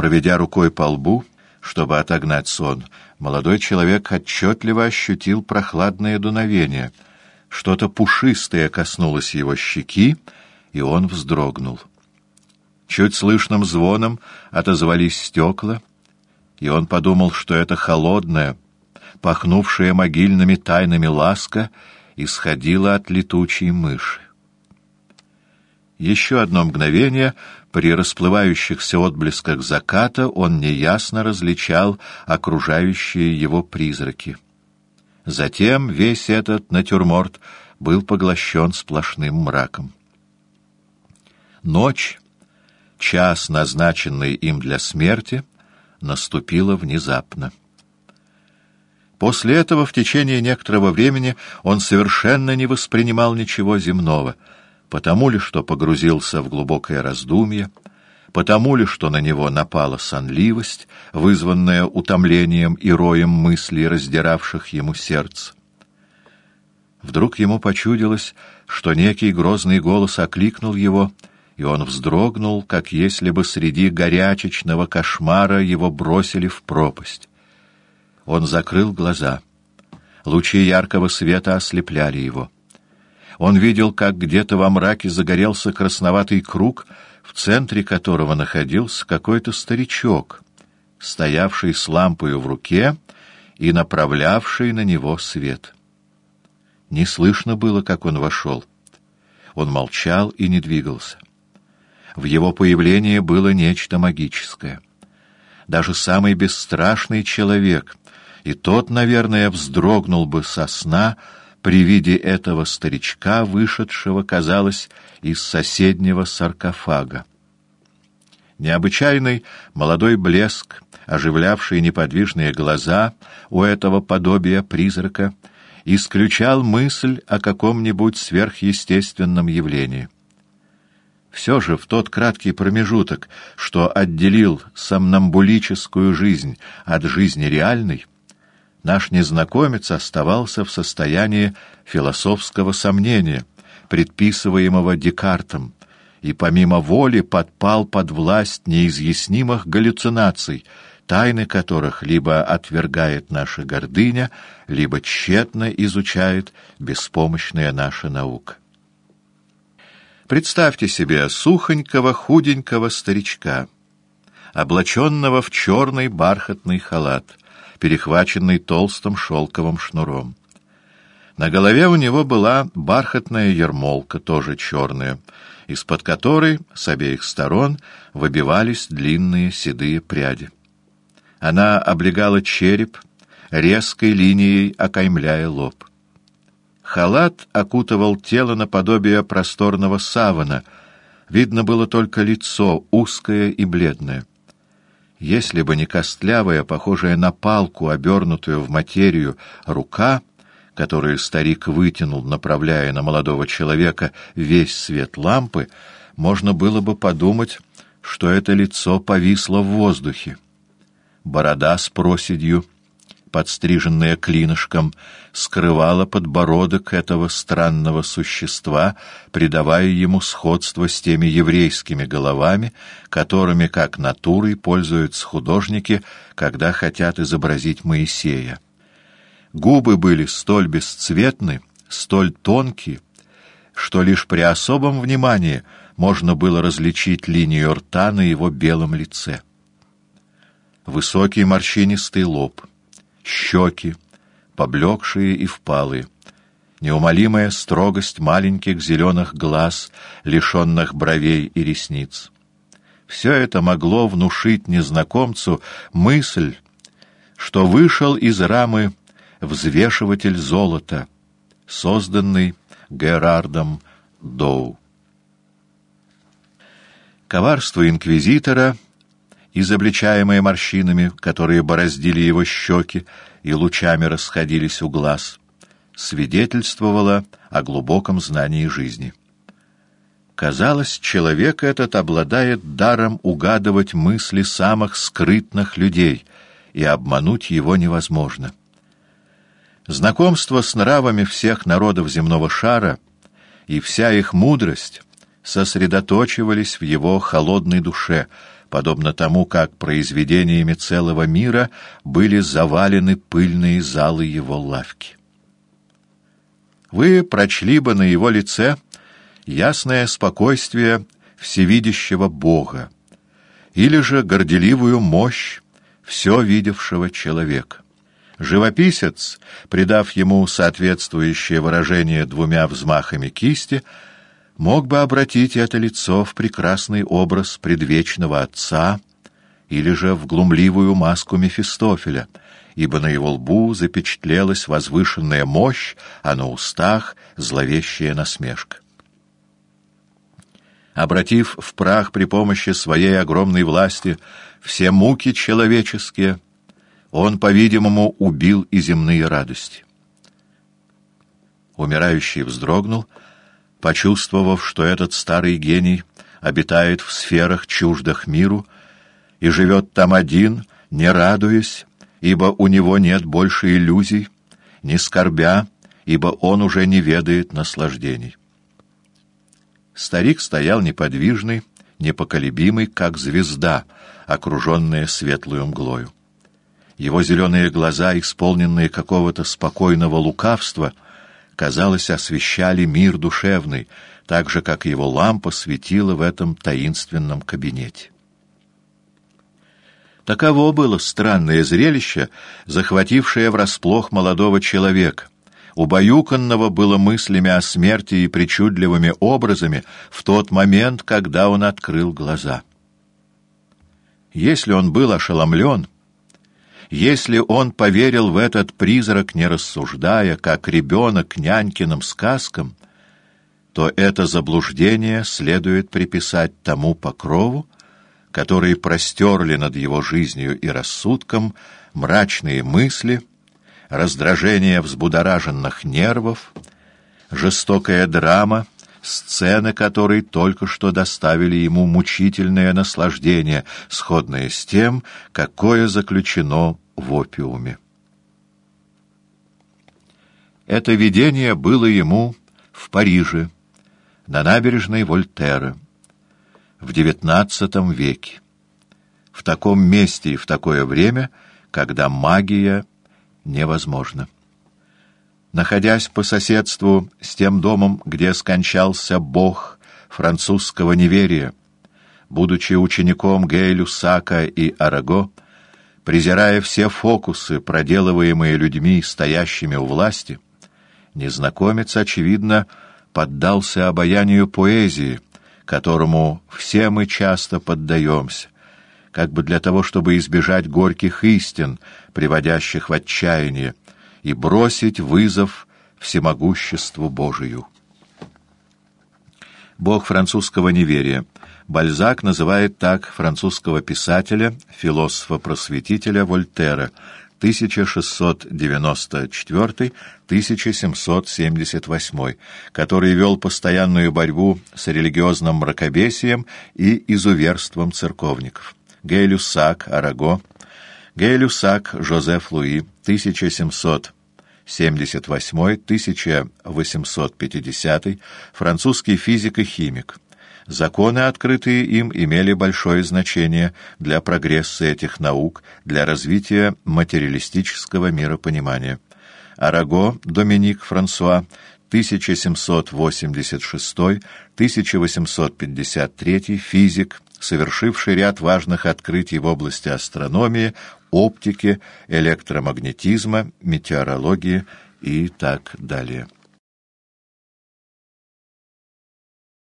Проведя рукой по лбу, чтобы отогнать сон, молодой человек отчетливо ощутил прохладное дуновение. Что-то пушистое коснулось его щеки, и он вздрогнул. Чуть слышным звоном отозвались стекла, и он подумал, что это холодная, пахнувшая могильными тайнами ласка, исходила от летучей мыши. Еще одно мгновение при расплывающихся отблесках заката он неясно различал окружающие его призраки. Затем весь этот натюрморт был поглощен сплошным мраком. Ночь, час, назначенный им для смерти, наступила внезапно. После этого в течение некоторого времени он совершенно не воспринимал ничего земного — потому ли, что погрузился в глубокое раздумье, потому ли, что на него напала сонливость, вызванная утомлением и роем мыслей, раздиравших ему сердце. Вдруг ему почудилось, что некий грозный голос окликнул его, и он вздрогнул, как если бы среди горячечного кошмара его бросили в пропасть. Он закрыл глаза. Лучи яркого света ослепляли его. Он видел, как где-то во мраке загорелся красноватый круг, в центре которого находился какой-то старичок, стоявший с лампой в руке и направлявший на него свет. Не слышно было, как он вошел. Он молчал и не двигался. В его появлении было нечто магическое. Даже самый бесстрашный человек, и тот, наверное, вздрогнул бы со сна, при виде этого старичка, вышедшего, казалось, из соседнего саркофага. Необычайный молодой блеск, оживлявший неподвижные глаза у этого подобия призрака, исключал мысль о каком-нибудь сверхъестественном явлении. Все же в тот краткий промежуток, что отделил сомнамбулическую жизнь от жизни реальной, наш незнакомец оставался в состоянии философского сомнения, предписываемого Декартом, и помимо воли подпал под власть неизъяснимых галлюцинаций, тайны которых либо отвергает наша гордыня, либо тщетно изучает беспомощная наша наука. Представьте себе сухонького, худенького старичка, облаченного в черный бархатный халат — перехваченный толстым шелковым шнуром. На голове у него была бархатная ермолка, тоже черная, из-под которой с обеих сторон выбивались длинные седые пряди. Она облегала череп, резкой линией окаймляя лоб. Халат окутывал тело наподобие просторного савана. Видно было только лицо, узкое и бледное. Если бы не костлявая, похожая на палку, обернутую в материю, рука, которую старик вытянул, направляя на молодого человека весь свет лампы, можно было бы подумать, что это лицо повисло в воздухе. Борода с проседью — подстриженная клинышком, скрывала подбородок этого странного существа, придавая ему сходство с теми еврейскими головами, которыми, как натурой, пользуются художники, когда хотят изобразить Моисея. Губы были столь бесцветны, столь тонкие, что лишь при особом внимании можно было различить линию рта на его белом лице. Высокий морщинистый лоб — щеки, поблекшие и впалые, неумолимая строгость маленьких зеленых глаз, лишенных бровей и ресниц. Все это могло внушить незнакомцу мысль, что вышел из рамы взвешиватель золота, созданный Герардом Доу. Коварство инквизитора — изобличаемое морщинами, которые бороздили его щеки и лучами расходились у глаз, свидетельствовало о глубоком знании жизни. Казалось, человек этот обладает даром угадывать мысли самых скрытных людей, и обмануть его невозможно. Знакомство с нравами всех народов земного шара и вся их мудрость сосредоточивались в его холодной душе — подобно тому, как произведениями целого мира были завалены пыльные залы его лавки. Вы прочли бы на его лице ясное спокойствие всевидящего Бога или же горделивую мощь все видевшего человека. Живописец, придав ему соответствующее выражение двумя взмахами кисти, мог бы обратить это лицо в прекрасный образ предвечного отца или же в глумливую маску Мефистофеля, ибо на его лбу запечатлелась возвышенная мощь, а на устах — зловещая насмешка. Обратив в прах при помощи своей огромной власти все муки человеческие — он, по-видимому, убил и земные радости. Умирающий вздрогнул, почувствовав, что этот старый гений обитает в сферах чуждых миру и живет там один, не радуясь, ибо у него нет больше иллюзий, не скорбя, ибо он уже не ведает наслаждений. Старик стоял неподвижный, непоколебимый, как звезда, окруженная светлую мглою. Его зеленые глаза, исполненные какого-то спокойного лукавства, казалось, освещали мир душевный, так же, как его лампа светила в этом таинственном кабинете. Таково было странное зрелище, захватившее врасплох молодого человека. Убаюканного было мыслями о смерти и причудливыми образами в тот момент, когда он открыл глаза. Если он был ошеломлен, если он поверил в этот призрак, не рассуждая, как ребенок нянькиным сказкам, то это заблуждение следует приписать тому покрову, который простерли над его жизнью и рассудком мрачные мысли, раздражение взбудораженных нервов, жестокая драма, сцены которой только что доставили ему мучительное наслаждение, сходное с тем, какое заключено в опиуме. Это видение было ему в Париже, на набережной Вольтера, в XIX веке, в таком месте и в такое время, когда магия невозможна. Находясь по соседству с тем домом, где скончался бог французского неверия, будучи учеником Гейлю Сака и Араго, презирая все фокусы, проделываемые людьми, стоящими у власти, незнакомец, очевидно, поддался обаянию поэзии, которому все мы часто поддаемся, как бы для того, чтобы избежать горьких истин, приводящих в отчаяние, и бросить вызов всемогуществу Божию. Бог французского неверия — Бальзак называет так французского писателя, философа-просветителя Вольтера 1694-1778, который вел постоянную борьбу с религиозным мракобесием и изуверством церковников. Гей Люсак, Араго, Гей Люсак, Жозеф Луи, 1778-1850, французский физик и химик. Законы, открытые им, имели большое значение для прогресса этих наук, для развития материалистического миропонимания. Араго Доминик Франсуа 1786-1853 физик, совершивший ряд важных открытий в области астрономии, оптики, электромагнетизма, метеорологии и так далее.